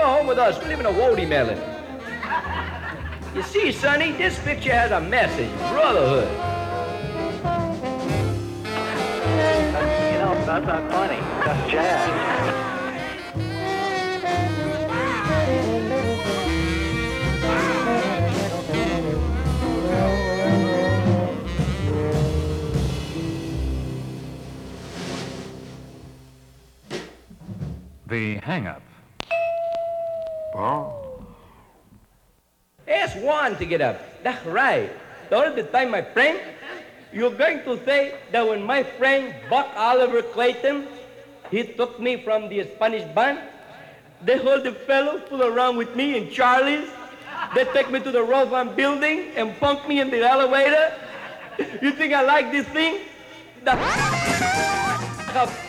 go home with us. We live in a woody melon. You see, Sonny, this picture has a message, brotherhood. You know, that's not funny. That's jazz. The Hang Up. Oh. Ask one to get up. That's right. All the time, my friend, you're going to say that when my friend Buck Oliver Clayton, he took me from the Spanish band, they hold the fellow fool around with me in Charlie's. They take me to the Roseland building and punk me in the elevator. You think I like this thing? That's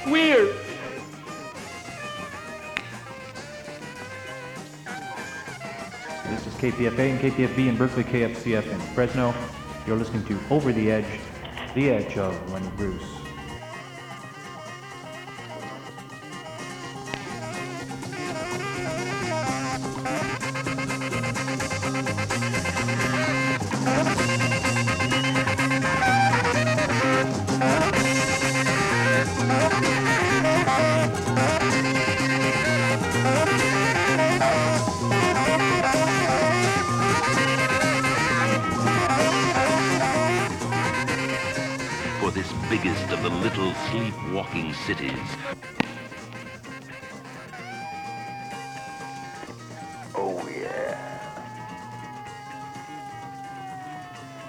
weird. This is KPFA and KPFB in Berkeley, KFCF in Fresno. You're listening to Over the Edge, the edge of Lenny Bruce.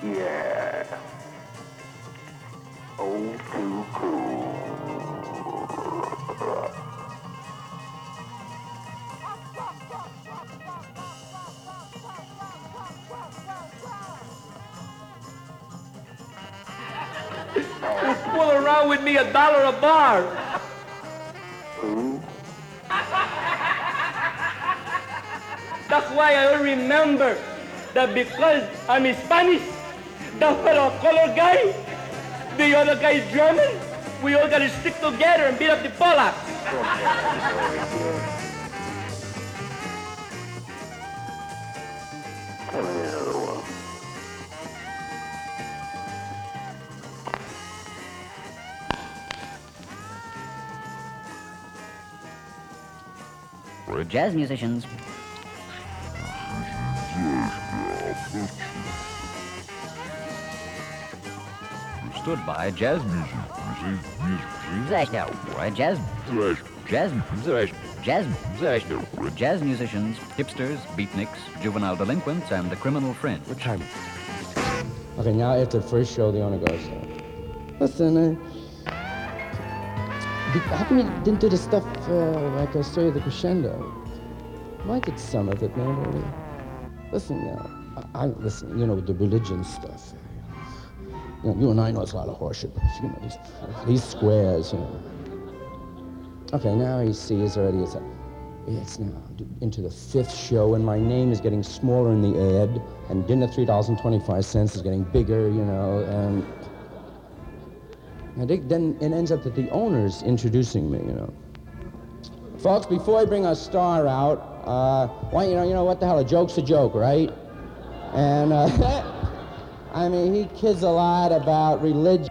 Yeah. Oh, too cool. You fool around with me a dollar a bar. That's why I remember that because I'm Spanish, fellow color guy, the other guy is German, we all gotta stick together and beat up the Polacks. One. Jazz musicians. Stood by jazz. Jazz, jazz, jazz, jazz, jazz musicians, hipsters, beatniks, juvenile delinquents, and the criminal fringe. What time? Okay, now after the first show, the owner goes, listen, uh, how come you didn't do the stuff uh, like I saw you the crescendo? I did some of it, man. Listen, uh, I, I listen. You know the religion stuff. You, know, you and I know it's a lot of horseshit, but you know these, these squares. You know. Okay, now he sees already. It's a, it's now into the fifth show, and my name is getting smaller in the ad, and dinner three dollars and twenty-five cents is getting bigger. You know, and and it, then it ends up that the owner's introducing me, you know. Folks, before I bring our star out, uh, why, you know, you know what the hell, a joke's a joke, right? And, uh, I mean, he kids a lot about religion.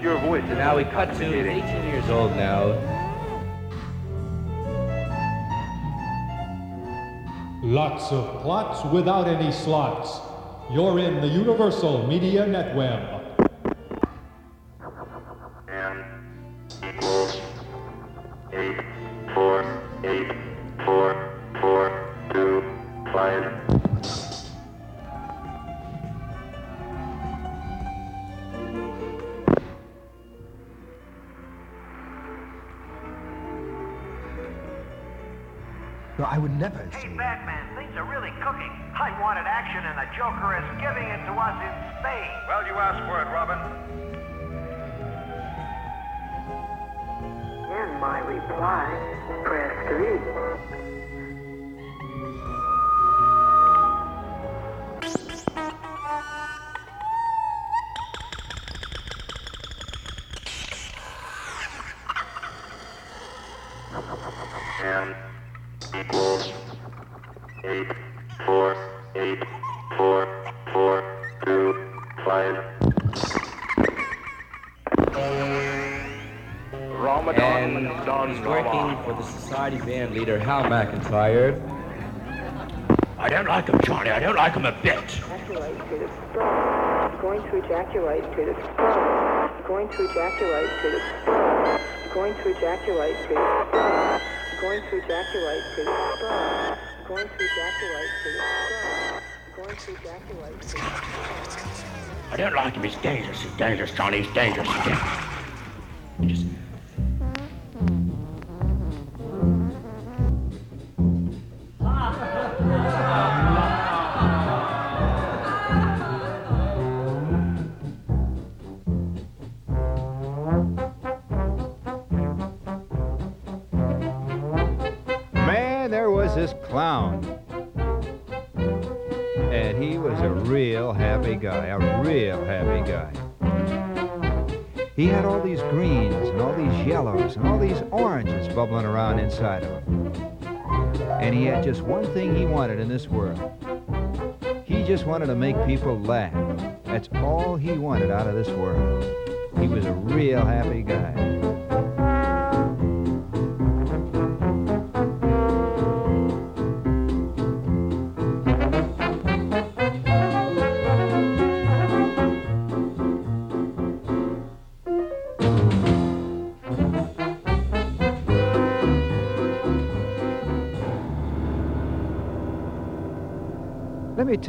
Your voice. So now we cut to 18 years old now. Lots of plots without any slots. You're in the Universal Media Netweb. And he's working for the society band leader, Hal McIntyre. I don't like him, Johnny. I don't like him a bit. ejaculate through the. Going to ejaculate through the sperm. Going to ejaculate through the. Going to ejaculate through the. Going to ejaculate through the. Going to ejaculate through the. Going to ejaculate through the. I don't like him. He's dangerous. He's dangerous, Johnny. He's dangerous. He's dangerous. Yellows and all these oranges bubbling around inside of him. And he had just one thing he wanted in this world. He just wanted to make people laugh. That's all he wanted out of this world. He was a real happy guy.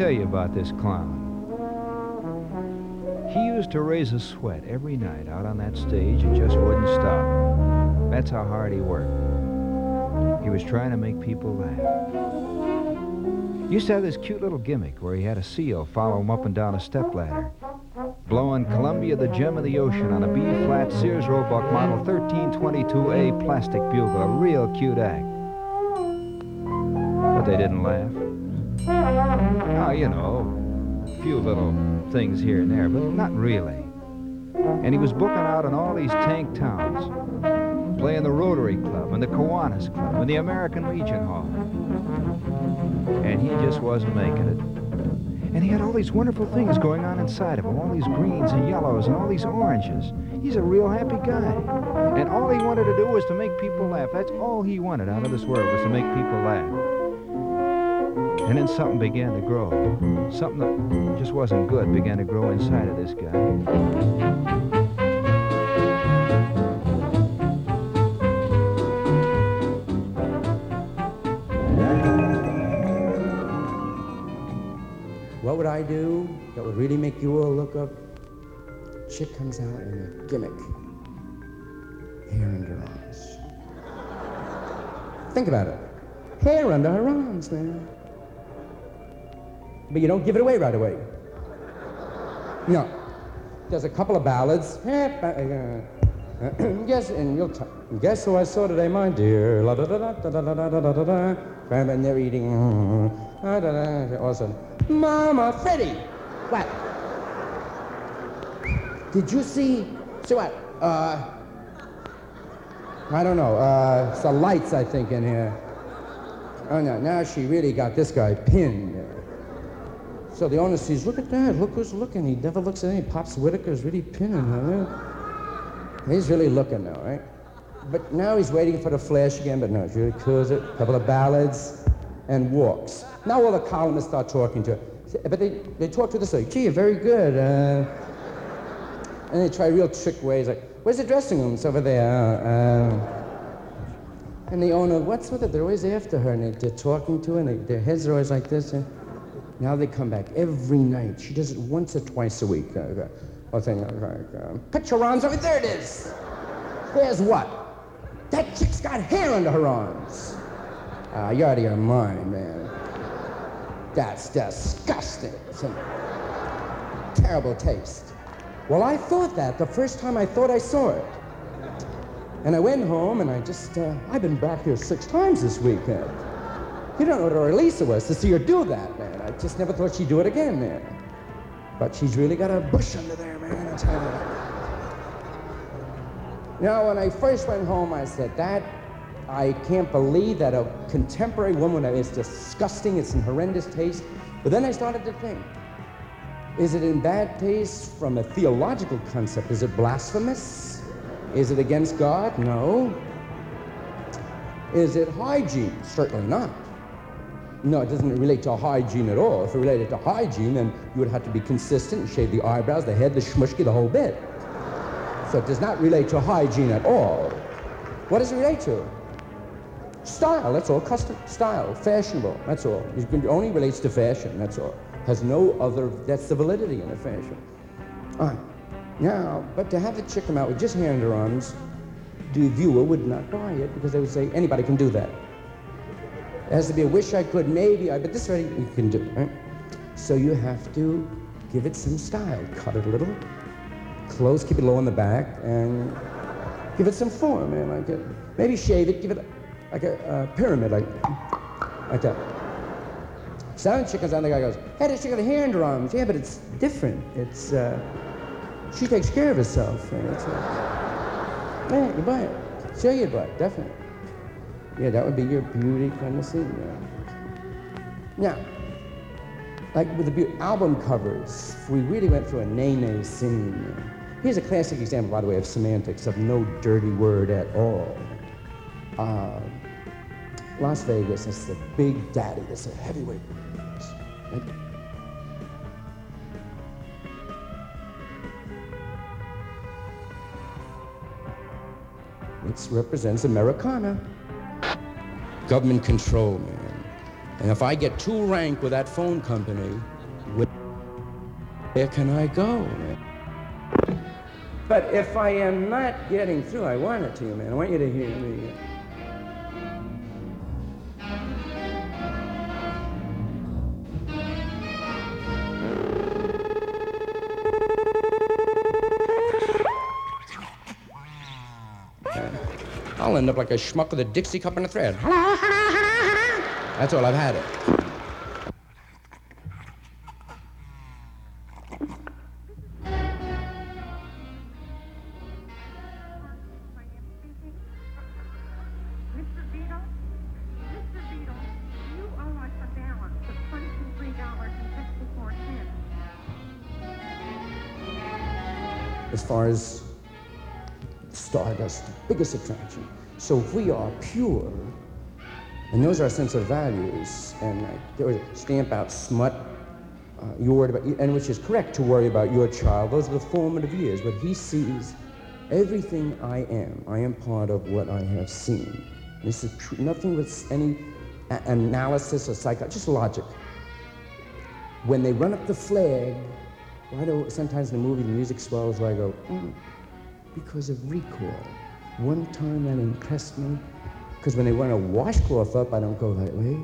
Tell you about this clown. He used to raise a sweat every night out on that stage and just wouldn't stop. That's how hard he worked. He was trying to make people laugh. He used to have this cute little gimmick where he had a seal follow him up and down a stepladder, blowing Columbia the Gem of the Ocean on a B-flat Sears Roebuck Model 1322A plastic bugle, a real cute act. But they didn't laugh. Oh, you know, a few little things here and there, but not really. And he was booking out in all these tank towns, playing the Rotary Club and the Kiwanis Club and the American Legion Hall. And he just wasn't making it. And he had all these wonderful things going on inside of him, all these greens and yellows and all these oranges. He's a real happy guy. And all he wanted to do was to make people laugh. That's all he wanted out of this world was to make people laugh. And then something began to grow. Something that just wasn't good began to grow inside of this guy. What would I do that would really make you all look up? Chick comes out in a gimmick. Hair under her arms. Think about it. Hair under her arms, man. But you don't give it away right away. No. There's a couple of ballads. Guess, and you'll t- guess who I saw today, my dear. La da da da da da da da da da da. And they're eating. Da, da, da. All of a sudden, Mama, Freddie. What? Did you see? See what? Uh, I don't know. Uh, it's the lights, I think, in here. Oh no! Now she really got this guy pinned. So the owner sees, look at that, look who's looking. He never looks at any. Pops Whitaker's really pinning her. He's really looking now, right? But now he's waiting for the flash again, but no, cools it. A couple of ballads and walks. Now all the columnists start talking to her. But they, they talk to this like, gee, you're very good. Uh, and they try real trick ways, like, where's the dressing room? It's over there. Uh, and the owner, what's with it? They're always after her, and they, they're talking to her, and they, their heads are always like this. And now they come back every night. She does it once or twice a week. Uh, was saying, uh, put your arms over. There it is. There's what? That chick's got hair under her arms. Ah, you're out of your mind, man. That's disgusting. Terrible taste. Well, I thought that the first time I thought I saw it. And I went home and I just, uh, I've been back here six times this weekend. You don't know what a was to see her do that, man. I just never thought she'd do it again, man. But she's really got a bush under there, man, I tell you. Know, when I first went home, I said, that I can't believe that a contemporary woman, is disgusting, it's in horrendous taste. But then I started to think, is it in bad taste from a theological concept? Is it blasphemous? Is it against God? No. Is it hygiene? Certainly not. No, it doesn't relate to hygiene at all. If it related to hygiene, then you would have to be consistent and shave the eyebrows, the head, the shmushki, the whole bit. So it does not relate to hygiene at all. What does it relate to? Style, that's all. Custom, style, fashionable, that's all. It only relates to fashion, that's all. Has no other, that's the validity in a fashion. All right. Now, but to have the chick come out with just hair underarms, the viewer would not buy it because they would say, anybody can do that. It has to be a wish I could, maybe I, but this way you can do, right? So you have to give it some style. Cut it a little, close, keep it low on the back, and give it some form, man. Like a, maybe shave it, give it like a, a pyramid, like, like that. Some chickens on the guy goes, hey, this chick got a hair underarms. Yeah, but it's different. It's, uh, she takes care of herself. Man. It's, uh, yeah, you buy it. Sure you'd buy it, definitely. Yeah, that would be your beauty kind of thing. Yeah. Now, like with the be- album covers, we really went through a nay-nay scene. Here's a classic example, by the way, of semantics, of no dirty word at all. Uh, Las Vegas is the big daddy, it's a heavyweight. Right? It represents Americana. Government control, man. And if I get too rank with that phone company, where can I go, man? But if I am not getting through, I want it to you, man. I want you to hear me. End up like a schmuck with a Dixie cup and a thread. That's all I've had it. Mr. Beetle? Mr. Beetle, you owe us a balance of twenty-three dollars and fifty-four cents. as far as Stardust, the biggest attraction. So if we are pure, and those are our sense of values, and like, there was a stamp out smut, uh, you worried about, and which is correct to worry about your child. Those are the formative years, but he sees everything I am. I am part of what I have seen. This is true, nothing with any a- analysis or psycho, just logic. When they run up the flag, why do sometimes in the movie the music swells where I go, mm, because of recall. One time that impressed me, because when they run a washcloth up, I don't go that way.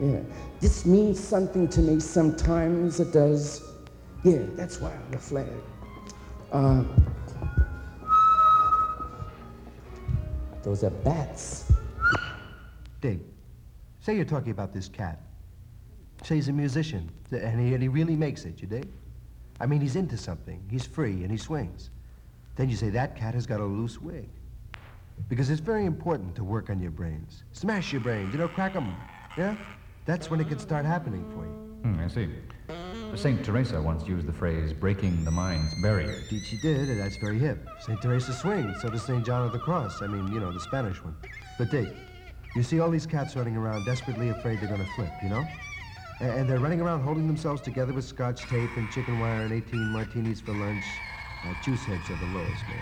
Yeah. This means something to me sometimes, it does. Yeah, that's why the flag. Uh, those are bats. Dig, say you're talking about this cat. Say he's a musician, and he, and he really makes it, you dig? I mean, he's into something. He's free, and he swings. Then you say, that cat has got a loose wig. Because it's very important to work on your brains. Smash your brains, you know, crack them. Yeah? That's when it can start happening for you. Hmm, I see. Saint Teresa once used the phrase breaking the mind's barrier. Indeed she did, and that's very hip. St. Teresa swings, so does St. John of the Cross. I mean, you know, the Spanish one. But Dick, you see all these cats running around desperately afraid they're gonna flip, you know? A- And they're running around holding themselves together with scotch tape and chicken wire and 18 martinis for lunch. Uh, juice heads are the lowest, man.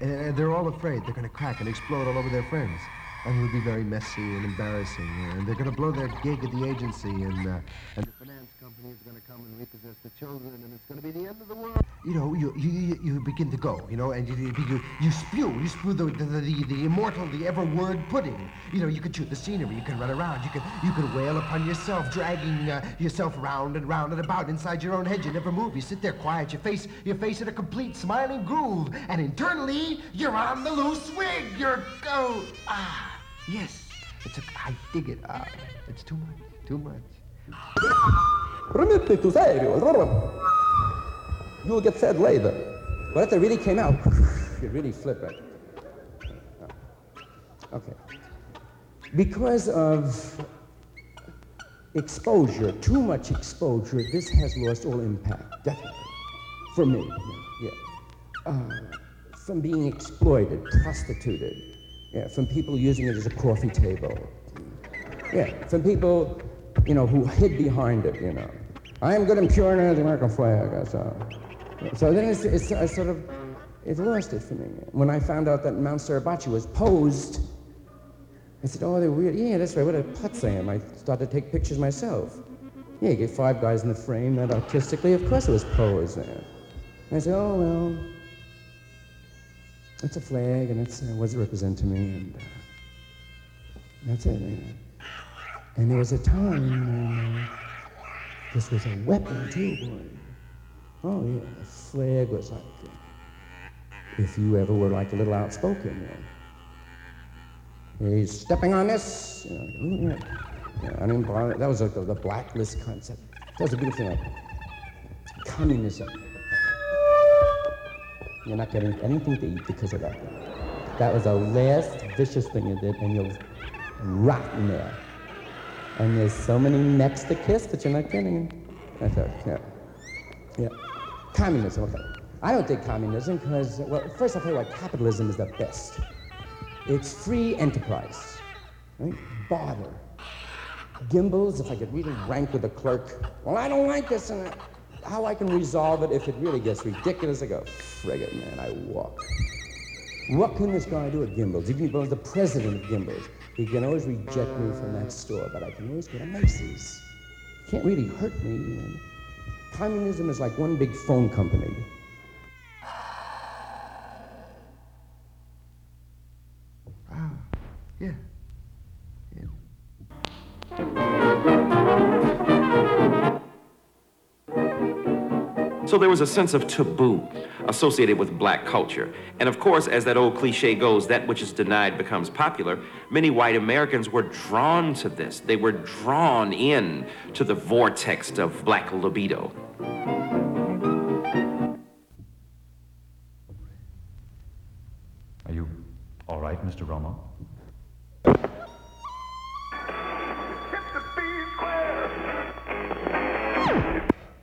And they're all afraid they're gonna crack and explode all over their friends. And it'll be very messy and embarrassing. And they're gonna blow their gig at the agency and, uh, and the finance company is gonna come and repossess the children and it's gonna be the end of the world. You know, you, you, you, begin to go, you know, and you, you, you, spew, you spew the, the, the, the immortal, the ever word pudding. You know, you can shoot the scenery, you can run around, you can, you can wail upon yourself, dragging uh, yourself round and round and about inside your own head. You never move, you sit there quiet, your face, your face in a complete smiling groove, and internally, you're on the loose wig. You're, oh, ah, yes. It's a, I dig it. Ah, it's too much, too much. To you will get said later. But if they really came out, you'd really flip it. Okay. because of exposure, too much exposure, this has lost all impact, definitely. For me, yeah. Uh, from being exploited, prostituted, yeah, from people using it as a coffee table. Yeah, from people, you know, who hid behind it, you know. I am good and pure and the American flag, that's all. So then it's, it's I sort of, it lost it for me. When I found out that Mount Suribachi was posed, I said, oh, they're weird. Yeah, that's right, what a putz I am. I started to take pictures myself. Yeah, you get five guys in the frame, that artistically, of course it was posed there. And I said, oh, well, it's a flag, and it's, uh, what does it represent to me? And uh, that's it. man. And there was a time uh, this was a weapon, too, boy. Oh, yeah, the flag was like, uh, if you ever were like a little outspoken, you. He's stepping on this. You. That was like the, the blacklist concept. That was a beautiful thing. Communism. You're not getting anything to eat because of that. That was the last vicious thing you did, and you'll rot in there. And there's so many necks to kiss that you're not getting. That's it. Yeah. Yeah. Communism, okay. I don't think communism because, well, first I'll tell you why capitalism is the best. It's free enterprise, right? Barter. Gimbels, if I could really rank with the clerk, well, I don't like this, and how I can resolve it if it really gets ridiculous, I go, frig it, man, I walk. What can this guy do at Gimbels? Even if he was the president of Gimbels, he can always reject me from that store, but I can always go to Macy's. He Can't really hurt me. man. Communism is like one big phone company. Ah, yeah. So there was a sense of taboo associated with black culture. And of course, as that old cliche goes, that which is denied becomes popular. Many white Americans were drawn to this. They were drawn in to the vortex of black libido. Are you all right, Mr. Romo?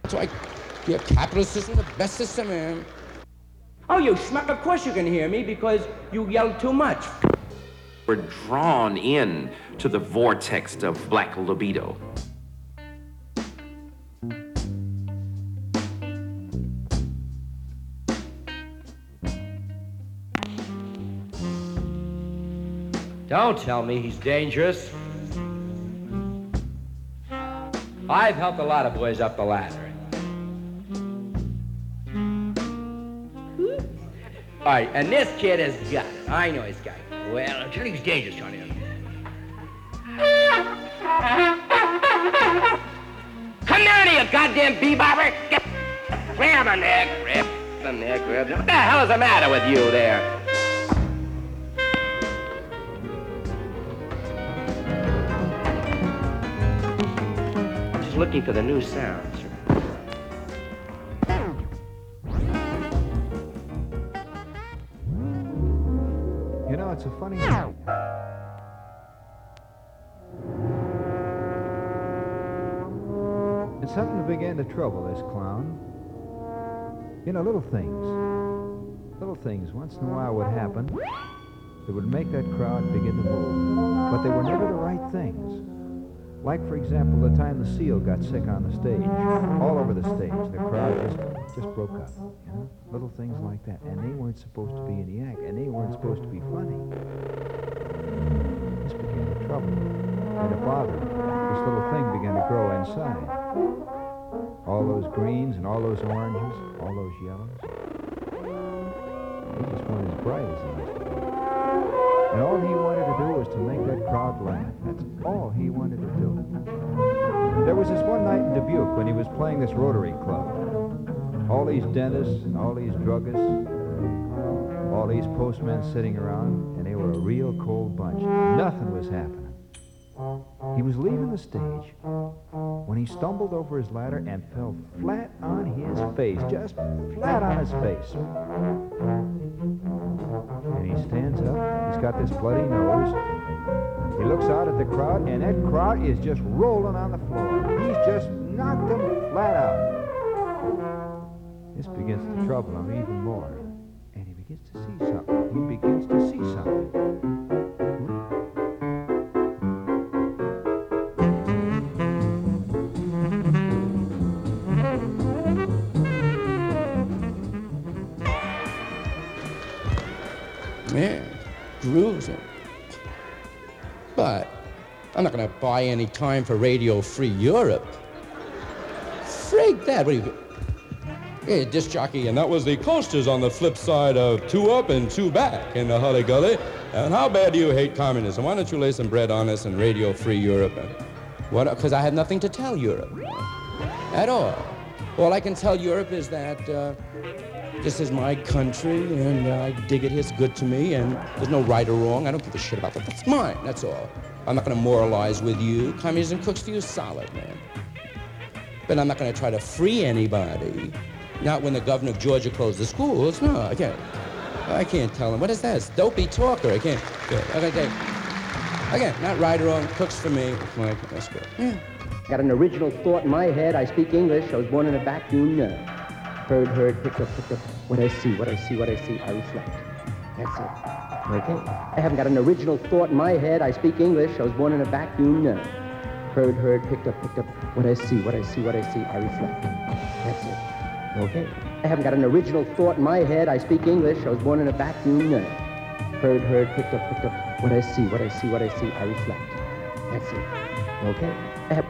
That's why, yeah, capitalist system, the best system, man. Oh, you schmuck, of course you can hear me because you yelled too much. We're drawn in to the vortex of black libido. Don't tell me he's dangerous. I've helped a lot of boys up the ladder. All right, and this kid has got it. I know he's got it. Well, I'm telling you he's dangerous, Johnny. Come down here, you goddamn bebopper! Get, grab a neck, grab the neck, grab the... What the hell is the matter with you there? Just looking for the new sounds. Began to trouble this clown. You know, little things. Little things once in a while would happen that would make that crowd begin to move. But they were never the right things. Like, for example, the time the seal got sick on the stage. All over the stage, the crowd just, just broke up. You know? Little things like that. And they weren't supposed to be in the act, and they weren't supposed to be funny. This became a trouble. And bothered him. This little thing began to grow inside. All those greens and all those oranges, all those yellows. He just weren't as bright as he used to be. And all he wanted to do was to make that crowd laugh. That's all he wanted to do. There was this one night in Dubuque when he was playing this Rotary Club. All these dentists and all these druggists, all these postmen sitting around, and they were a real cold bunch. Nothing was happening. He was leaving the stage when he stumbled over his ladder and fell flat on his face, just flat on his face. And he stands up, he's got this bloody nose. He looks out at the crowd, and that crowd is just rolling on the floor. He's just knocked them flat out. This begins to trouble him even more. And he begins to see something. He begins to But I'm not going to buy any time for Radio Free Europe. Frig that. What do you... Hey, disc jockey, and that was the coasters on the flip side of two up and two back in the Hully Gully. And how bad do you hate communism? Why don't you lay some bread on us and Radio Free Europe? What? Because I have nothing to tell Europe at all. All I can tell Europe is that uh, this is my country, and uh, I dig it. It's good to me, and there's no right or wrong. I don't give a shit about that. That's mine. That's all. I'm not going to moralize with you. Communism cooks for you solid, man. But I'm not going to try to free anybody. Not when the governor of Georgia closed the schools. No, I can't. I can't tell him. What is that? It's dopey talker. I can't. Okay, okay. Again, not right or wrong. Cooks for me. Mike, that's good. Yeah. Got an original thought in my head. I speak English. I was born in a vacuum. Heard, heard, picked up, picked up. What I see, what I see, what I see, I reflect. That's it. Okay. I haven't got an original thought in my head. I speak English. I was born in a vacuum. No. Heard, heard, picked up, picked up. What I see, what I see, what I see, I reflect. That's it. Okay. I haven't got an original thought in my head. I speak English. I was born in a vacuum. No. Heard, heard, picked up, picked up. What I see, what I see, what I see, I reflect. That's it. Okay. I have...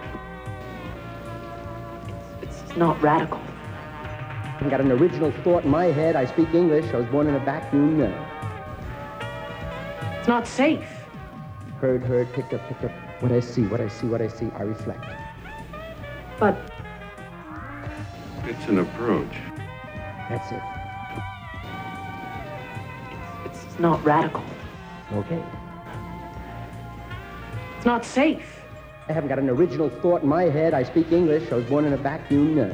It's not radical. I haven't got an original thought in my head. I speak English. I was born in a vacuum. No. It's not safe. Heard, heard, picked up, picked up. What I see, what I see, what I see, I reflect. But It's an approach. That's it. it's not radical. Okay. It's not safe. I haven't got an original thought in my head. I speak English. I was born in a vacuum.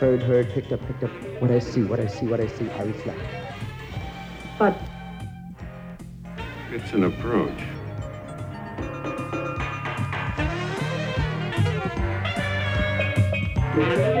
No. Heard, heard, picked up, picked up. What I see, what I see, what I see, I reflect. But It's an approach. To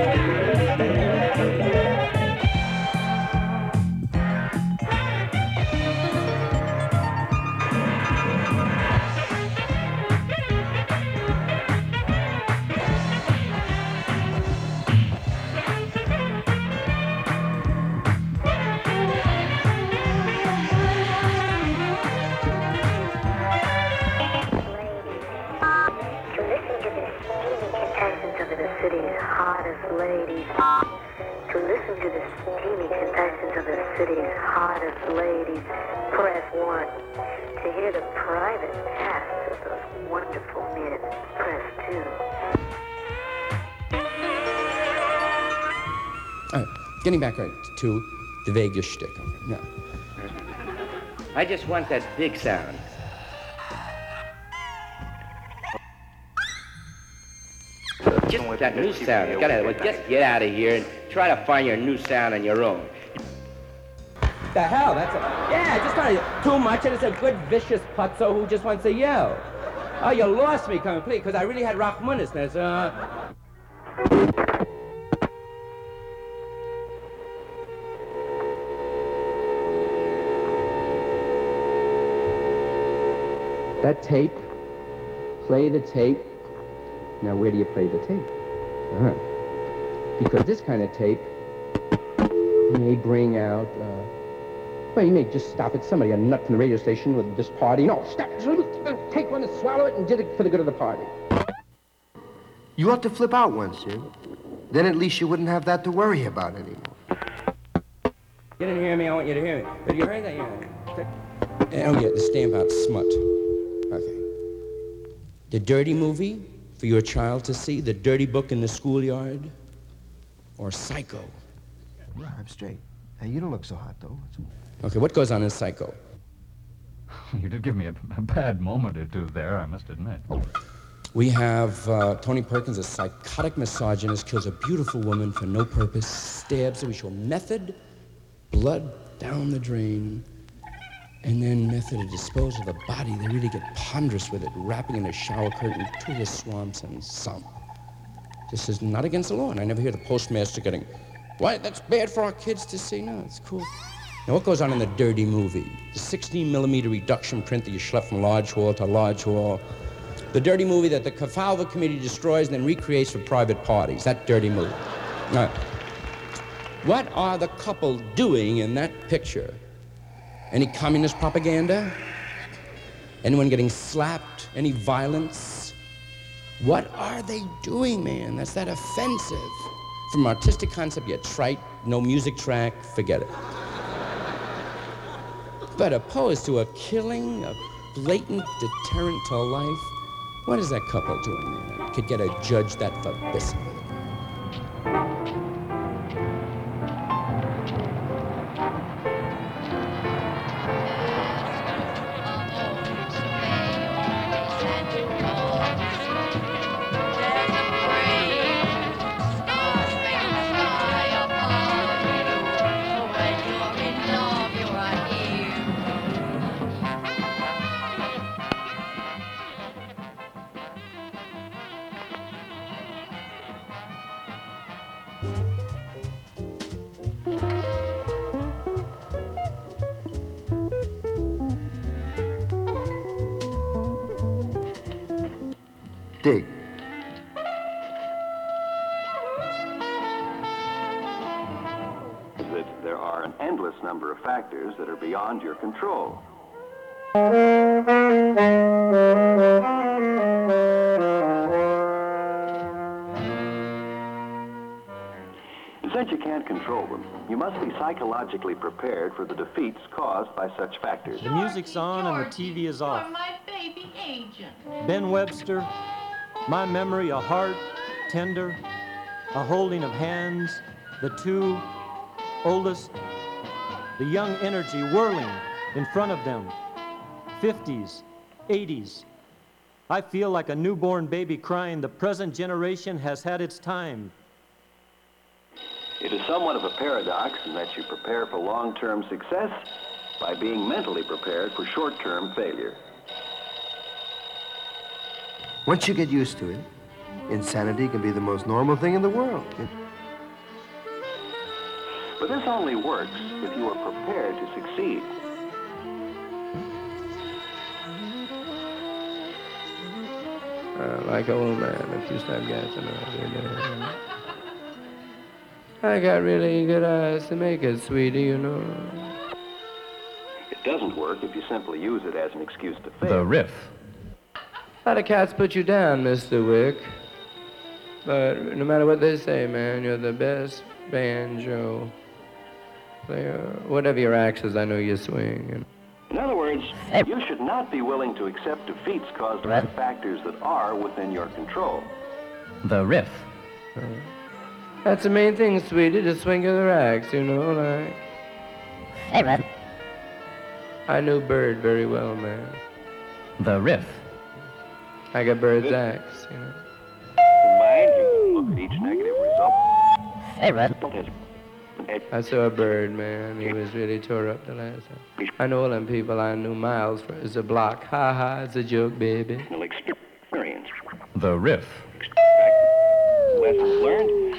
All right. Getting back right to the Vegas shtick. Yeah. I just want that big sound. Just that new sound. You gotta well, just get out of here and try to find your new sound on your own. The hell? That's a yeah. Just kind of too much, and it's a good vicious putzo who just wants to yell. Oh, you lost me completely because I really had Rachmaninist. Uh, That tape. Play the tape. Now, where do you play the tape? Uh-huh. Because this kind of tape may bring out. Uh, well, you may just stop at somebody, a nut from the radio station with this party. No, stop. It. Take one and swallow it and did it for the good of the party. You ought to flip out once, Jim. Then at least you wouldn't have that to worry about anymore. you didn't hear me. I want you to hear me. But you heard that, yeah. Oh, yeah, the stamp out smut. The dirty movie for your child to see? The dirty book in the schoolyard? Or Psycho? I'm straight. Hey, you don't look so hot, though. Okay, what goes on in Psycho? You did give me a, a bad moment or two there, I must admit. We have uh, Tony Perkins, a psychotic misogynist, kills a beautiful woman for no purpose, stabs her. We show method, blood down the drain. And then method of disposal of the body, they really get ponderous with it, wrapping in a shower curtain to the swamps and sump. This is not against the law, and I never hear the postmaster getting, why, that's bad for our kids to see. No, it's cool. Now, what goes on in the dirty movie? The 16 millimeter reduction print that you schlep from large hall to large hall. The dirty movie that the Kefauver Committee destroys and then recreates for private parties. That dirty movie. Now, what are the couple doing in that picture? Any communist propaganda? Anyone getting slapped? Any violence? What are they doing, man? That's that offensive. From artistic concept, yet trite, no music track, forget it. But opposed to a killing, a blatant deterrent to life, what is that couple doing, man? Could get a judge that for biscuit. Control them, you must be psychologically prepared for the defeats caused by such factors. The music's on and the TV is off. my baby agent. Ben Webster, my memory a heart, tender, a holding of hands, the two oldest, the young energy whirling in front of them, 50s, 80s. I feel like a newborn baby crying, the present generation has had its time. It is somewhat of a paradox in that you prepare for long-term success by being mentally prepared for short-term failure. Once you get used to it, insanity can be the most normal thing in the world. It- But this only works if you are prepared to succeed. Uh, like an old man, if you stop gassing up. I got really good eyes to make it, sweetie, you know. It doesn't work if you simply use it as an excuse to fail. The riff. A lot of cats put you down, Mr. Wick. But no matter what they say, man, you're the best banjo player. Whatever your axe is, I know you swing. You know. In other words, you should not be willing to accept defeats caused by factors that are within your control. The riff. Uh, That's the main thing, sweetie, the swing of the axe, you know, like. Hey, Red. I knew Bird very well, man. The riff. I got Bird's axe, you know. Mind, you look at each negative result. Hey, Red. I saw a bird, man. He was really tore up the last time. I know all them people. I knew Miles for it's a block. Ha ha, it's a joke, baby. Experience. The riff. Lessons learned.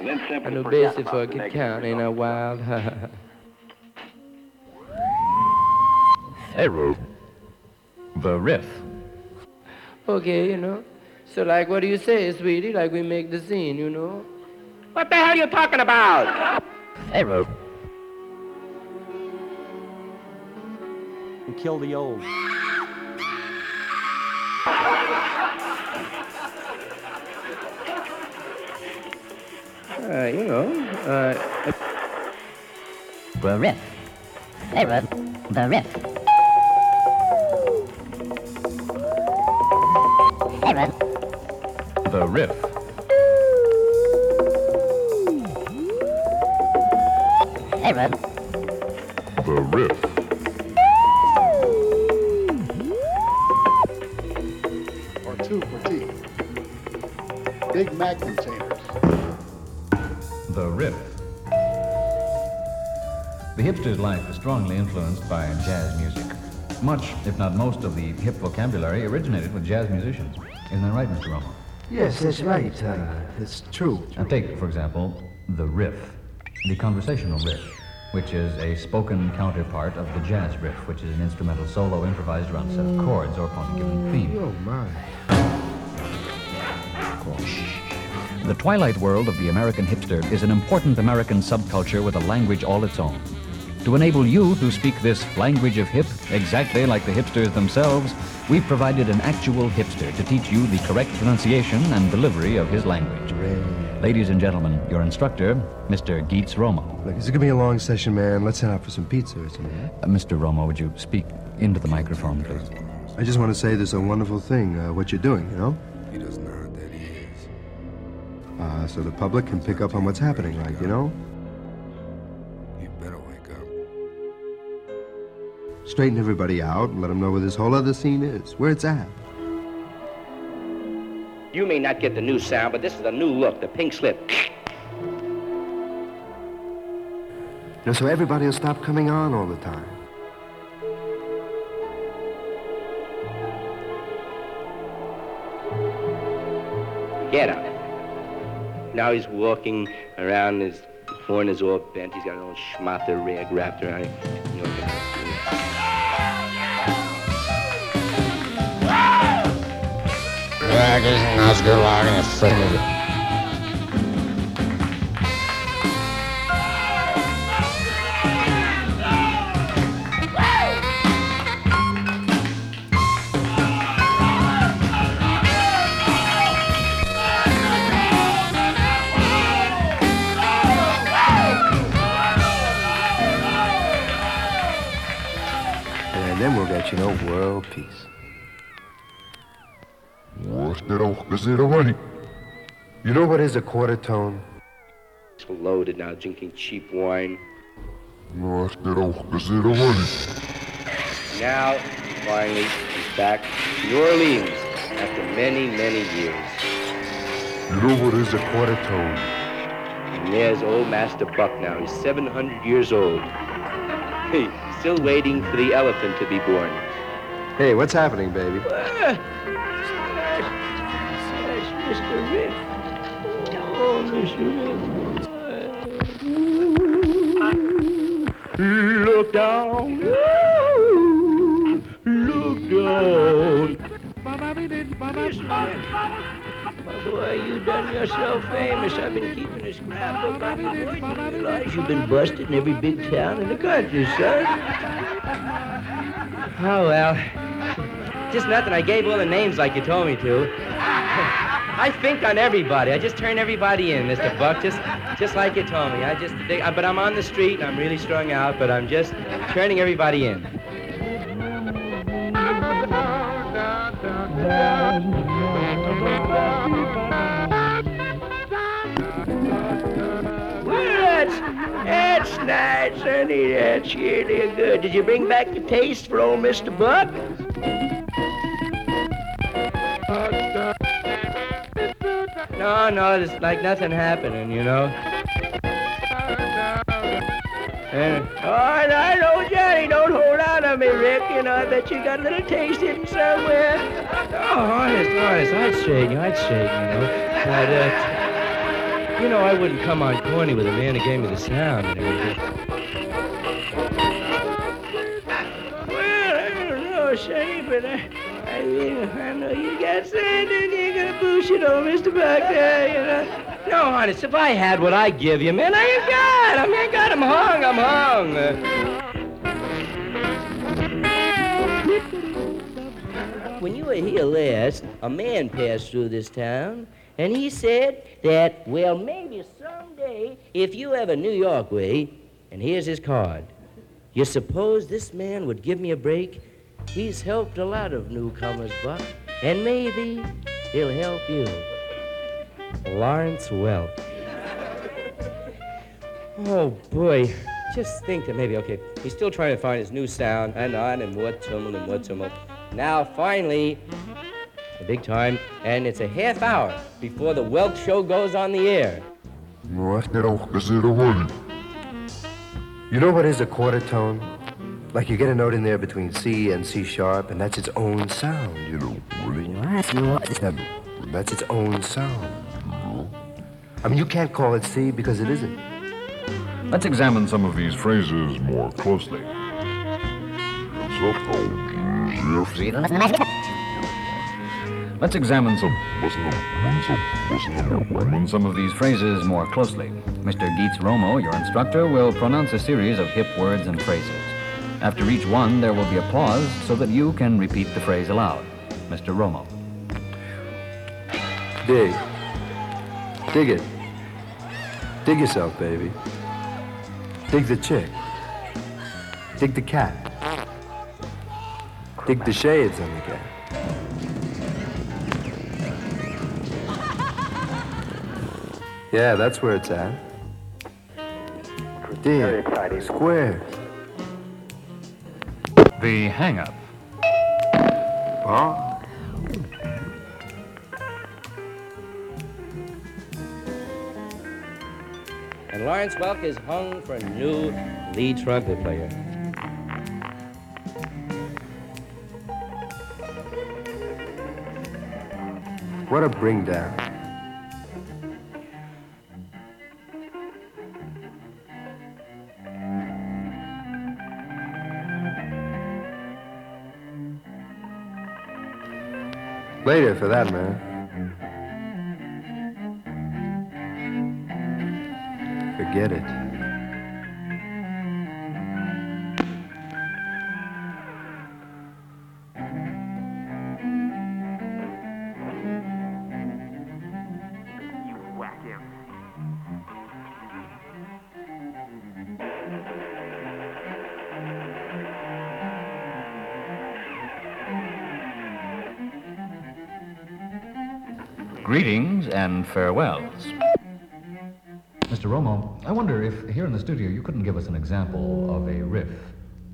And then I simply knew forget basic for a kid negative count, ain't I wild? Arrow. The riff. Okay, you know. So, like, what do you say, sweetie? Like, we make the scene, you know? What the hell are you talking about? Arrow. And kill the old. Uh, you know, uh, The riff. Hey, Red. The riff. Hey, Red. The riff. Hey, Red. The riff. or two for tea. Big Mac containers. The riff. The hipster's life is strongly influenced by jazz music. Much, if not most, of the hip vocabulary originated with jazz musicians. Isn't that right, Mr. Romo? Yes, that's right. Uh, it's true. Now take, for example, the riff, the conversational riff, which is a spoken counterpart of the jazz riff, which is an instrumental solo improvised around a set of chords or upon a given theme. Oh, my. The twilight world of the American hipster is an important American subculture with a language all its own. To enable you to speak this language of hip exactly like the hipsters themselves, we've provided an actual hipster to teach you the correct pronunciation and delivery of his language. Ladies and gentlemen, your instructor, Mr. Geets Romo. Look, is gonna be a long session, man. Let's head out for some pizza or something. Uh, Mr. Romo, would you speak into the microphone, please? I just want to say this is a wonderful thing, uh, what you're doing, you know? So the public can pick up on what's happening, like, you know? You better wake up. Straighten everybody out and let them know where this whole other scene is, where it's at. You may not get the new sound, but this is the new look, the pink slip. You know, so everybody will stop coming on all the time. Get up. Now he's walking around, his horn is all bent, he's got an old schmatter rag wrapped around him. You know, Ja, das ist ein ausgelagener Vögel. And then we'll get, you know, world peace. What's that old gazette running? You know what is a quarter tone? He's loaded now, drinking cheap wine. What's that old gazette running? Now, finally, he's back to New Orleans after many, many years. You know what is a quarter tone? And there's old Master Buck now. He's 700 years old. Hey, still waiting for the elephant to be born. Hey, what's happening, baby? That's Mr. Riff. Oh, Mr. Riff. Look down. Look down. My boy, you done yourself famous. I've been keeping a scrapbook on you. Boy, you realize you've been busted in every big town in the country, son. Oh, well. Just nothing. I gave all the names like you told me to. I think on everybody. I just turn everybody in, Mr. Buck, just just like you told me. I just, they, but I'm on the street and I'm really strung out, but I'm just turning everybody in. Well, that's, that's nice, honey. That's really good. Did you bring back the taste for old Mr. Buck? No, no, it's like nothing happening, you know. And, oh, and I know, Johnny, don't hold on to me, Rick. You know, I bet you got a little taste hidden somewhere. Oh, honest, honest, I'd you, I'd straighten you, know. But, uh, you know, I wouldn't come on corny with a man who gave me the sound and everything. Well, I don't know, Sonny, but I, I mean, I know you got sand and you got bullshit on Mr. Buck there, you know. No, honest, if I had what I give you, man, I ain't got. I ain't got him hung. I'm hung. When you were here last, a man passed through this town, and he said that, well, maybe someday, if you have a New York way, and here's his card, you suppose this man would give me a break? He's helped a lot of newcomers, Buck, and maybe he'll help you. Lawrence Welk. Oh, boy. Just think that maybe, okay, he's still trying to find his new sound, and on, and what tumult, and what tumult. Now, finally, a big time, and it's a half hour before the Welk show goes on the air. What's that old gazette running? You know what is a quarter tone? Like you get a note in there between C and C sharp, and that's its own sound, you know. That's its own sound. I mean, you can't call it C because it isn't. Let's examine some of these phrases more closely. Let's examine some, some of these phrases more closely. Mr. Geets Romo, your instructor, will pronounce a series of hip words and phrases. After each one, there will be a pause so that you can repeat the phrase aloud. Mr. Romo. Dig. Dig it. Dig yourself, baby. Dig the chick. Dig the cat. Dig the shades on the cat. Yeah, that's where it's at. Dig. Square. The hang up. Huh? And Lawrence Welk is hung for a new lead trumpet player. What a bring down. Later, for that matter. Forget it. Greetings and farewells. Mr. Romo, I wonder if here in the studio you couldn't give us an example of a riff.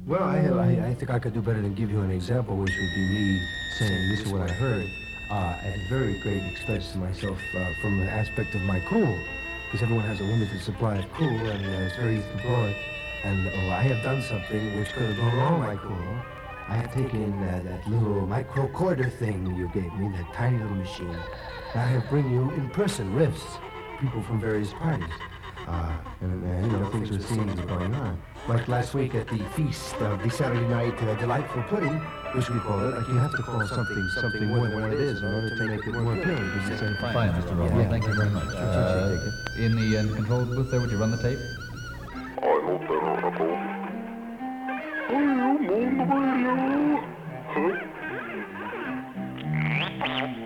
Well, I, I, I think I could do better than give you an example, which would be me saying, this is what I heard, uh, at very great expense to myself uh, from the aspect of my cool, because everyone has a limited supply of cool, and uh, it's very it. And oh, I have done something which could have blown all my cool. I have taken uh, that little microcorder thing you gave me, that tiny little machine. and I have bring you in person riffs, people from various parties. Uh, and, uh, you know, things were scenes were going on. Like last week at the feast of the Saturday night uh, delightful pudding, which we call it. Like you have to call something something more than what it is in order to make it more appealing. Because you say, Fine, Mr. Romo. Yeah. Thank you very much. Sure, Uh, in the uh, control booth there, would you run the tape? Give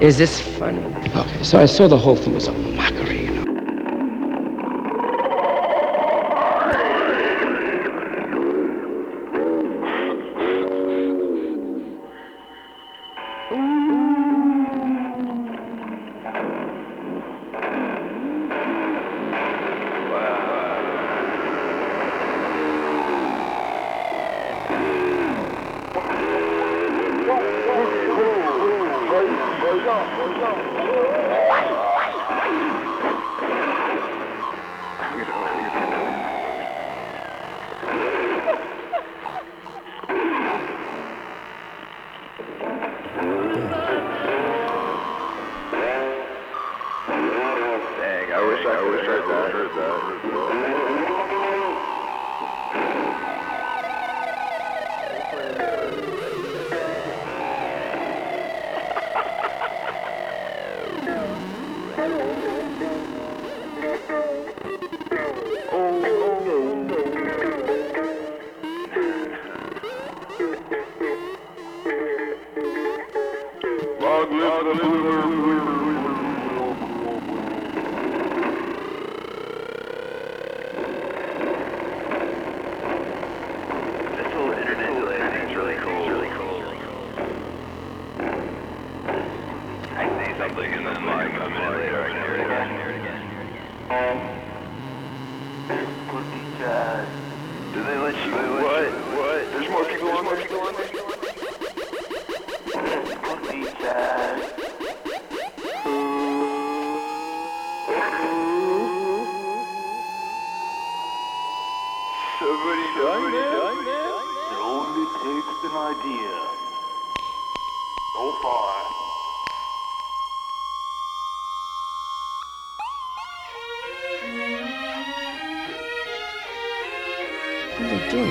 Is this funny? Okay, so I saw the whole thing was a mockery,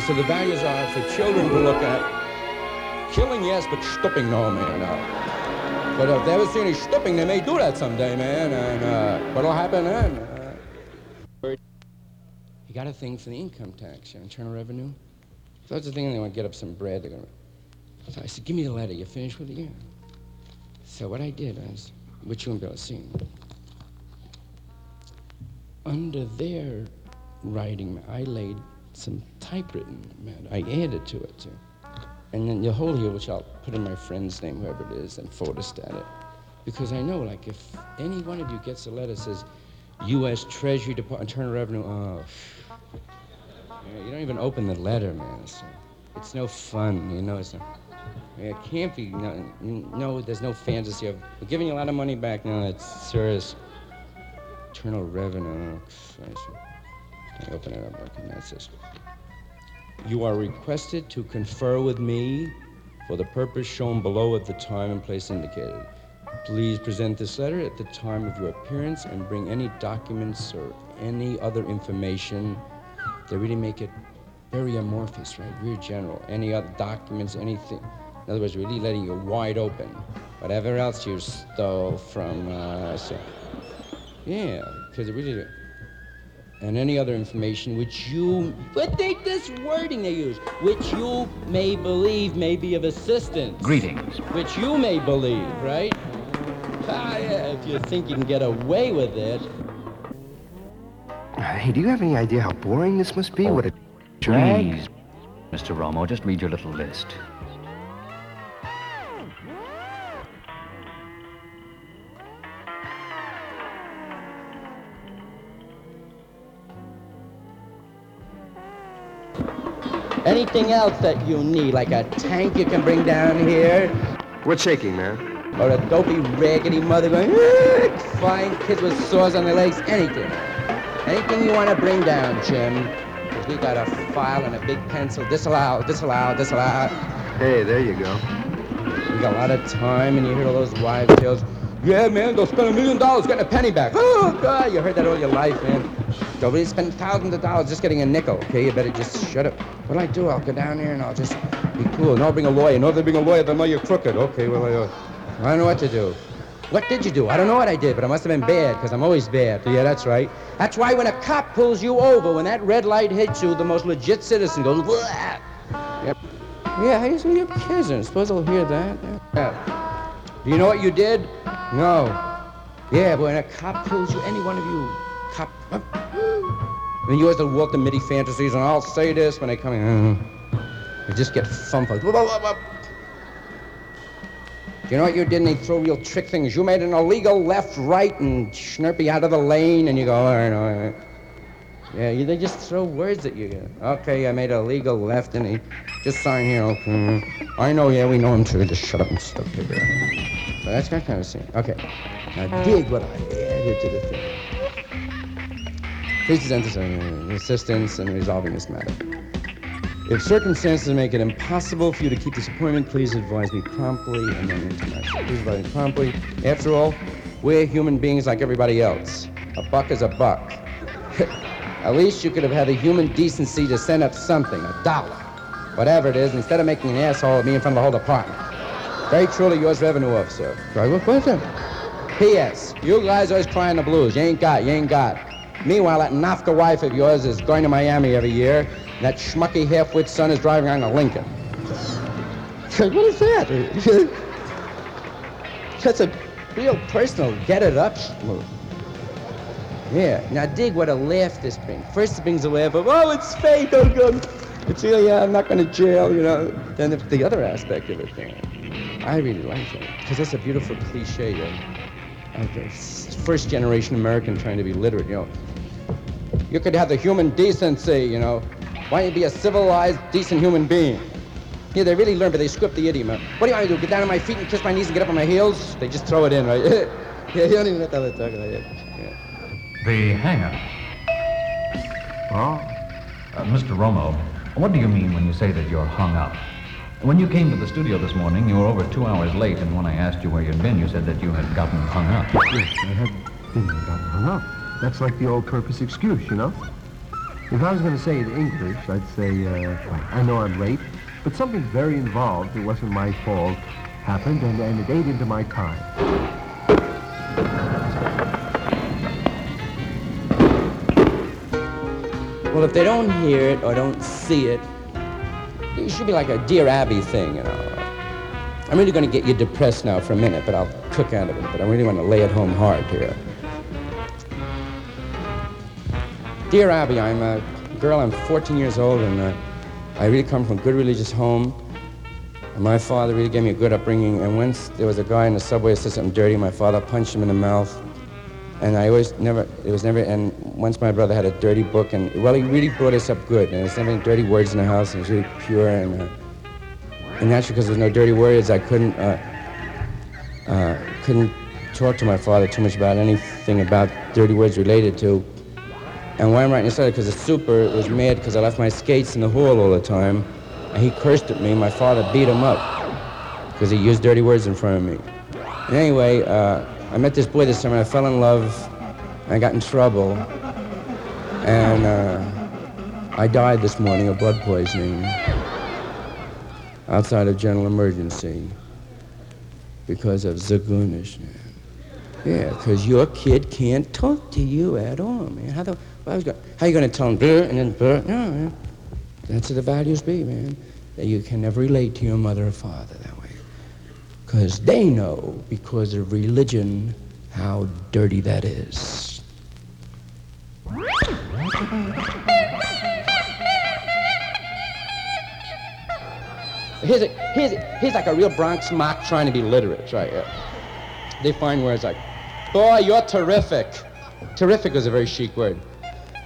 So the values are for children to look at. Killing, yes, but stopping, no, man. Uh, but if they ever see any stopping, they may do that someday, man. And uh, what'll happen then? Uh, you got a thing for the income tax, your internal revenue? So that's the thing, they want to get up some bread. They're gonna... So I said, give me the letter. You finished with it? Yeah. So what I did was, which you won't be able to see. Under their writing, I laid some typewritten matter. I added to it, too. And then the whole here, which I'll put in my friend's name, whoever it is, and photostat it. Because I know, like, if any one of you gets a letter that says, U.S. Treasury Department, Internal Revenue, oh, yeah, you don't even open the letter, man. It's, it's no fun, you know. It's no, it can't be. No, no, there's no fantasy of we're giving you a lot of money back. No, it's serious. Internal Revenue. Oh. I open it up. Okay, that's this. You are requested to confer with me for the purpose shown below at the time and place indicated. Please present this letter at the time of your appearance and bring any documents or any other information. They really make it very amorphous, right? Very general. Any other documents, anything. In other words, really letting you wide open. Whatever else you stole from, uh, so. Yeah, because it really. And any other information which you. But take this wording they use, which you may believe may be of assistance. Greetings. Which you may believe, right? Ah, yeah, if you think you can get away with it. Hey, do you have any idea how boring this must be? What a drag. Please, Mr. Romo, just read your little list. Anything else that you need, like a tank you can bring down here, What's shaking, man? or a dopey, raggedy mother going, flying kids with sores on their legs, anything. Anything you want to bring down, Jim. we got a file and a big pencil. Disallow, disallow, disallow. Hey, there you go. We got a lot of time, and you hear all those wives' tales. Yeah, man, they'll spend a million dollars getting a penny back. Oh, God, you heard that all your life, man. Nobody spent thousands of dollars just getting a nickel, okay? You better just shut up. What'll I do? I'll go down there and I'll just be cool. No, bring a lawyer. No, they bring a lawyer, they'll know you're crooked. Okay, well, I, uh, I don't know what to do. What did you do? I don't know what I did, but I must have been bad, because I'm always bad. Yeah, that's right. That's why when a cop pulls you over, when that red light hits you, the most legit citizen goes, Wah! Yep. Yeah, how you say you're kidding? Suppose I'll hear that. Yeah. Do you know what you did? No. Yeah, but when a cop pulls you, any one of you, cop. And you always walk the Mitty fantasies, and I'll say this when they come in. You just get fumbled. You know what you did? And they throw real trick things. You made an illegal left, right, and snurp you out of the lane, and you go, all right, all right. Yeah, you, they just throw words at you. Okay, I made a legal left, and he just sign here. Okay, I know. Yeah, we know him too. Just shut up and stuff. So that's that kind of scene. Okay, now dig what I added to the thing. Please uh, assistance in resolving this matter. If circumstances make it impossible for you to keep this appointment, please advise me promptly and then my Please advise me promptly. After all, we're human beings like everybody else. A buck is a buck. At least you could have had the human decency to send up something, a dollar, whatever it is, instead of making an asshole of me in front of the whole department. Very truly yours, revenue officer. Right, what question? P.S. You guys always crying the blues. You ain't got, you ain't got. Meanwhile, that Nafka wife of yours is going to Miami every year, that schmucky half-wit son is driving around a Lincoln. what is that? That's a real personal get-it-up move. Yeah. Now dig what a laugh this brings. First it brings a laugh of, oh, it's fake, oh, God. It's really, yeah, I'm not going to jail, you know. Then the, the other aspect of it. I really like that. Because that's a beautiful cliche of, of first generation American trying to be literate, you know. You could have the human decency, you know. Why don't you be a civilized, decent human being? Yeah, they really learn, but they script the idiom. What do you want me to do? Get down on my feet and kiss my knees and get up on my heels? They just throw it in, right? yeah, you don't even hell they're talking about. Yeah. The hangar. Oh? Uh, Mr. Romo, what do you mean when you say that you're hung up? When you came to the studio this morning, you were over two hours late, and when I asked you where you'd been, you said that you had gotten hung up. Yes, I had been gotten hung up. That's like the all-purpose excuse, you know? If I was going to say it in English, I'd say, uh, I know I'm late, but something very involved, it wasn't my fault, happened, and, and it ate into my time. Well, if they don't hear it or don't see it, it should be like a Dear Abby thing, you know. I'm really going to get you depressed now for a minute, but I'll cook out of it. But I really want to lay it home hard here. Dear Abby, I'm a girl, I'm 14 years old, and uh, I really come from a good religious home. And my father really gave me a good upbringing, and once there was a guy in the subway that said something dirty, my father punched him in the mouth. And I always never, it was never, and once my brother had a dirty book, and well, he really brought us up good, and there's never dirty words in the house, and it was really pure, and, uh, and naturally, because there's no dirty words, I couldn't, uh, uh, couldn't talk to my father too much about anything about dirty words related to. And why I'm writing this letter, because the super was mad because I left my skates in the hall all the time, and he cursed at me. My father beat him up because he used dirty words in front of me. And anyway, uh, I met this boy this summer. I fell in love. I got in trouble, and uh, I died this morning of blood poisoning outside of general emergency because of Zagunish. Yeah, because your kid can't talk to you at all, man. How the well, I was going, how you going to tell him "Brr," and then "Brr"? No, man. That's what the values be, man. That you can never relate to your mother or father. Because they know, because of religion, how dirty that is. Here's, a, here's, a, here's like a real Bronx mock trying to be literate, right? Yeah. They find words like, boy, you're terrific. Terrific is a very chic word.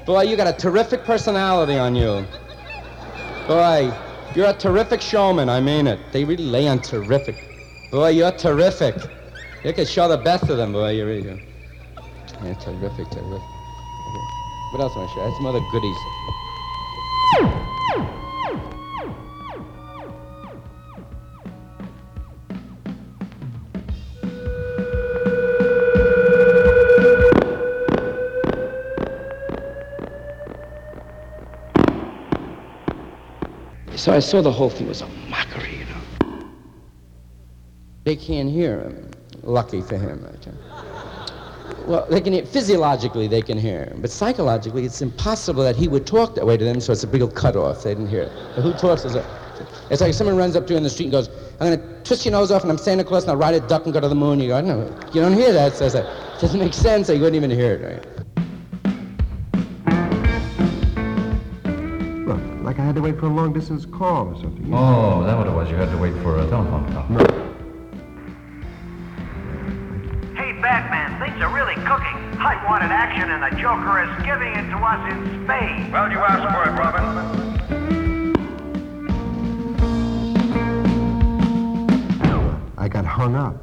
Boy, you got a terrific personality on you. Boy, you're a terrific showman, I mean it. They really lay on terrific. Boy, you're terrific. You can show the best of them, boy, you really do. Yeah, terrific, terrific. What else am I share? I have some other goodies. So I saw the whole thing was a mockery. They can't hear him. Lucky for him. I tell. Well, they can hear, physiologically they can hear him, but psychologically it's impossible that he would talk that way to them, so it's a big cutoff. They didn't hear it. But who talks is a, it's like someone runs up to you in the street and goes, I'm going to twist your nose off and I'm Santa Claus and I'll ride a duck and go to the moon. You go, no, you don't hear that. So it's like, it doesn't make sense, so you wouldn't even hear it, right? Look, like I had to wait for a long-distance call or something. you know? Oh, that what it was. You had to wait for a telephone call. Hey, Batman, things are really cooking. I wanted action, and the Joker is giving it to us in spades. Well, you asked for it, Robin. I got hung up.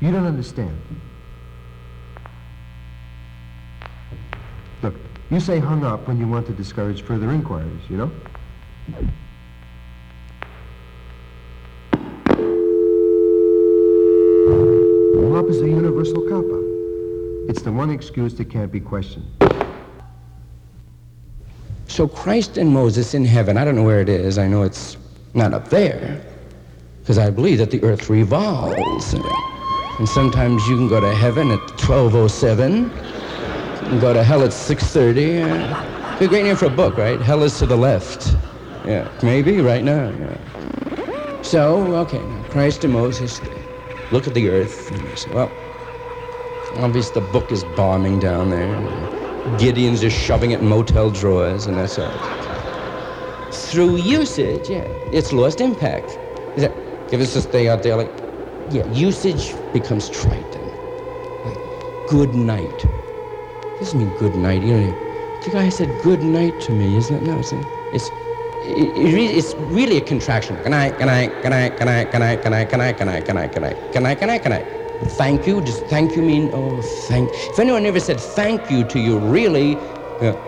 You don't understand. Look, you say hung up when you want to discourage further inquiries, you know? Is the universal kappa. It's the one excuse that can't be questioned. So Christ and Moses in heaven, I don't know where it is. I know it's not up there, because I believe that the earth revolves. And sometimes you can go to heaven at 1207, and go to hell at 630. Uh, be a great name for a book, right? Hell is to the left. Yeah, maybe right now. Yeah. So, okay, Christ and Moses look at the earth and they say, well, obviously the book is bombing down there. Gideon's just shoving it in motel drawers, and that's all. Through usage, yeah, it's lost impact. That, if it's to stay out there, like, yeah, usage becomes trite. Like, good night. Doesn't mean good night. You know, the guy said good night to me, isn't it? No, it's it's it, it it's really a contraction. Good night, good night, good night, good night, good night, good night, good night, good night, good night, good night, good night, good night, good night. Thank you. Does thank you mean oh thank? If anyone ever said thank you to you, really,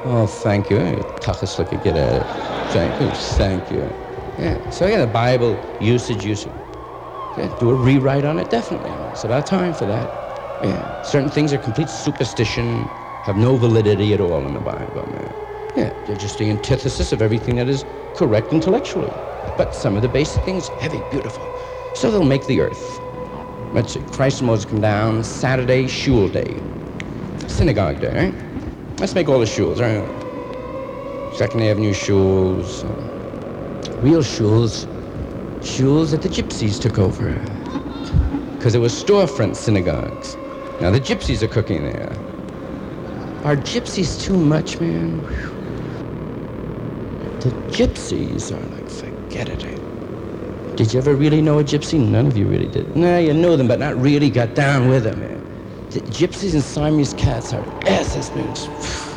oh thank you. Tachas a get at it. Thank you, thank you. Yeah. So yeah, the Bible usage, usage. Yeah, do a rewrite on it, definitely. It's about time for that. Yeah. Certain things are complete superstition, have no validity at all in the Bible, man. Yeah, they're just the antithesis of everything that is correct intellectually. But some of the basic things, heavy, beautiful. So they'll make the earth. Let's see, Christ and Moses come down, Saturday, shul day. Synagogue day, right? Let's make all the shuls, right? Second Avenue shuls, real shuls, shuls that the gypsies took over. Because it was storefront synagogues. Now the gypsies are cooking there. Are gypsies too much, man? Whew. The gypsies are like, forget it. Did you ever really know a gypsy? None of you really did. Nah, you know them, but not really got down with them. The gypsies and Siamese cats are asses, man.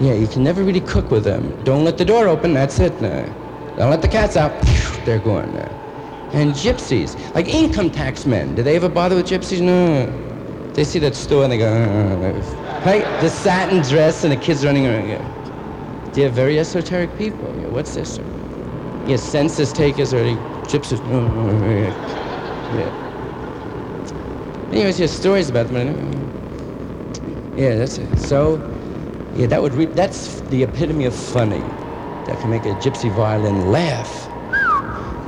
Yeah, you can never really cook with them. Don't let the door open, that's it. Nah. Don't let the cats out. They're going there. And gypsies, like income tax men, do they ever bother with gypsies? No. They see that store and they go, uh, uh, uh, uh. right? The satin dress and the kids running around. Yeah. They're very esoteric people. Yeah, what's this? Yeah, census takers or the gypsies. Yeah. Anyways, there's stories about them. Yeah, that's it. So, yeah, that would re- that's the epitome of funny. That can make a gypsy violin laugh.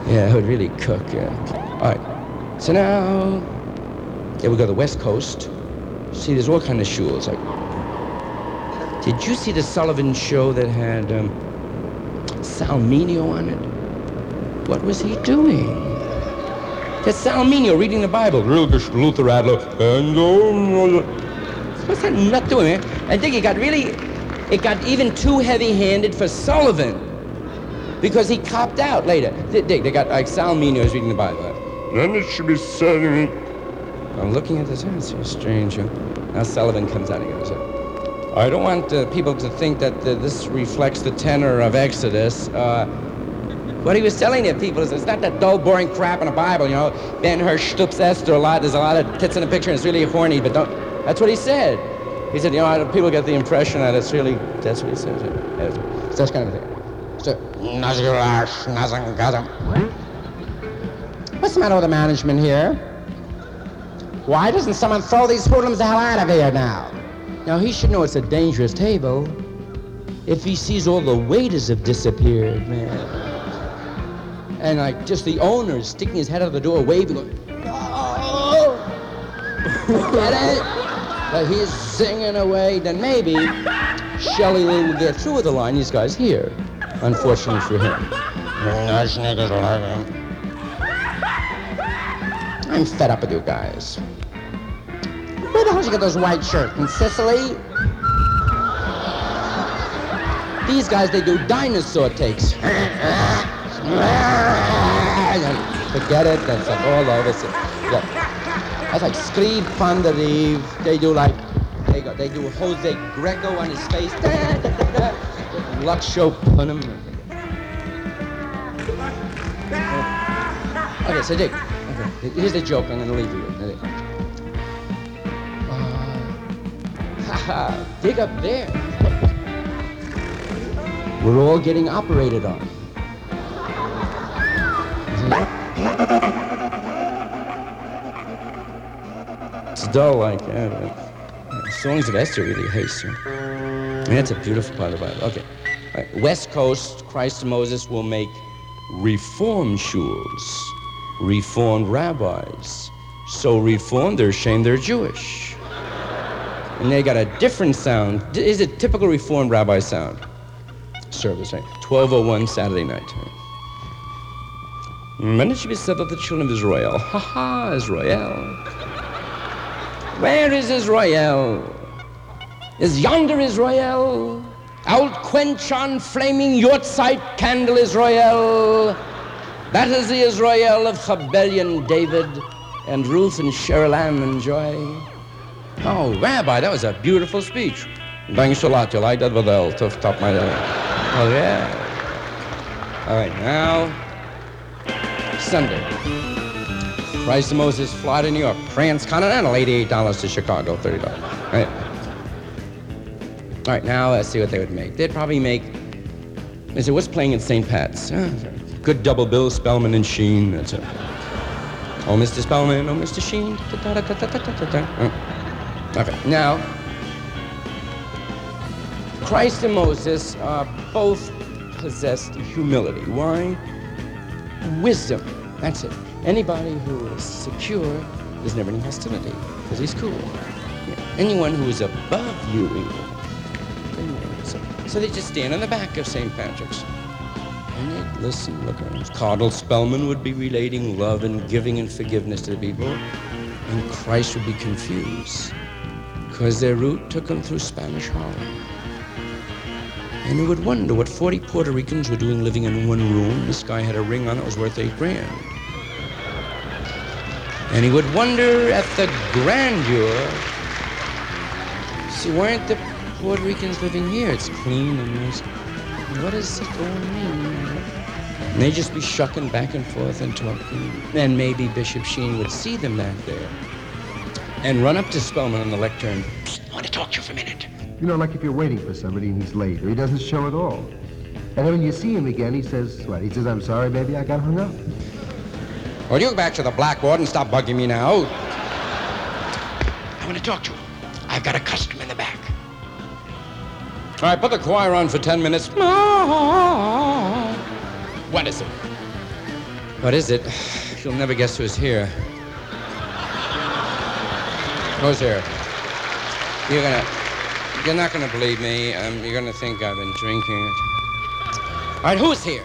Yeah, it would really cook, yeah. All right. So now, yeah, we go to the West Coast. See, there's all kind of shuls. Like, did you see the Sullivan show that had um, Sal Mineo on it? What was he doing? That's Sal Mineo reading the Bible. Luther Adler. What's that nut doing, man? I think it got really, it got even too heavy-handed for Sullivan because he copped out later. They, they, they got like Sal Mineo is reading the Bible. Then it should be said. I'm looking at this. It's so strange. Now Sullivan comes out and goes. I don't want uh, people to think that uh, this reflects the tenor of Exodus. Uh, what he was telling the people is it's not that dull, boring crap in the Bible, you know. Ben Hur stoops Esther a lot. There's a lot of tits in the picture, and it's really horny. But don't. That's what he said. He said, you know, people get the impression that it's really. That's what he said. It's that kind of thing. So, what's the matter with the management here? Why doesn't someone throw these hoodlums the hell out of here now? Now he should know it's a dangerous table. If he sees all the waiters have disappeared, man. And like just the owner is sticking his head out of the door, waving, going, oh! Get it? But he's singing away. Then maybe Shelley will get through with the line. These guys here, unfortunately for him. I'm fed up with you guys. You get those white shirts? In Sicily? These guys, they do dinosaur takes. Forget it, that's like all over. Yeah. That's like Scribe Pandariv. They do like, they go, they do Jose Greco on his face. Show Punim. Okay, so Dick, okay, here's the joke I'm gonna leave you with. Dig up there. We're all getting operated on. It's dull like that. Songs of Esther really hasten. And that's a beautiful part of the Bible. Okay. Right. West Coast, Christ and Moses will make reform shuls, reformed rabbis. So reformed, they're ashamed they're Jewish. And they got a different sound. Is it typical reformed rabbi sound? Service, right? 1201 Saturday night. Hmm, when it should be said that the children of Israel, ha ha, Israel. Where is Israel? Is yonder Israel? Out quench on flaming yortzeit candle Israel. That is the Israel of Chabelian David and Ruth and Cheryl Ann and Joy. Oh, Rabbi, that was a beautiful speech. Thanks a lot. You like that, Vidal? Tough top my head. Oh, yeah. All right, now, Sunday. Christ and Moses fly to New York. Transcontinental, $88 to Chicago, $30. All right. All right, now let's see what they would make. They'd probably make, they say, what's playing in St. Pat's? Good double bill, Spellman and Sheen. That's it. Oh, Mr. Spellman, oh, Mr. Sheen. Oh. Okay, now, Christ and Moses uh, both possessed humility. Why? Wisdom. That's it. Anybody who is secure is never any hostility because he's cool. Yeah. Anyone who is above you, so, so they just stand on the back of St. Patrick's. And they listen, look around. Cardinal Spellman would be relating love and giving and forgiveness to the people, and Christ would be confused because their route took them through Spanish Harlem. And he would wonder what 40 Puerto Ricans were doing living in one room. This guy had a ring on that was worth eight grand. And he would wonder at the grandeur. See, why aren't the Puerto Ricans living here? It's clean and nice. What does it all mean? And they'd just be shucking back and forth and talking. And maybe Bishop Sheen would see them back there and run up to Spellman on the lectern. Psst, I want to talk to you for a minute. You know, like if you're waiting for somebody and he's late, or he doesn't show at all. And then when you see him again, he says, what? He says, I'm sorry, baby, I got hung up. Well, you go back to the blackboard and stop bugging me now? I want to talk to him. I've got a customer in the back. All right, put the choir on for 10 minutes. What is it? What is it? You'll never guess who's here. Who's here? You're gonna, you're not gonna believe me. Um, you're gonna think I've been drinking. All right, who's here?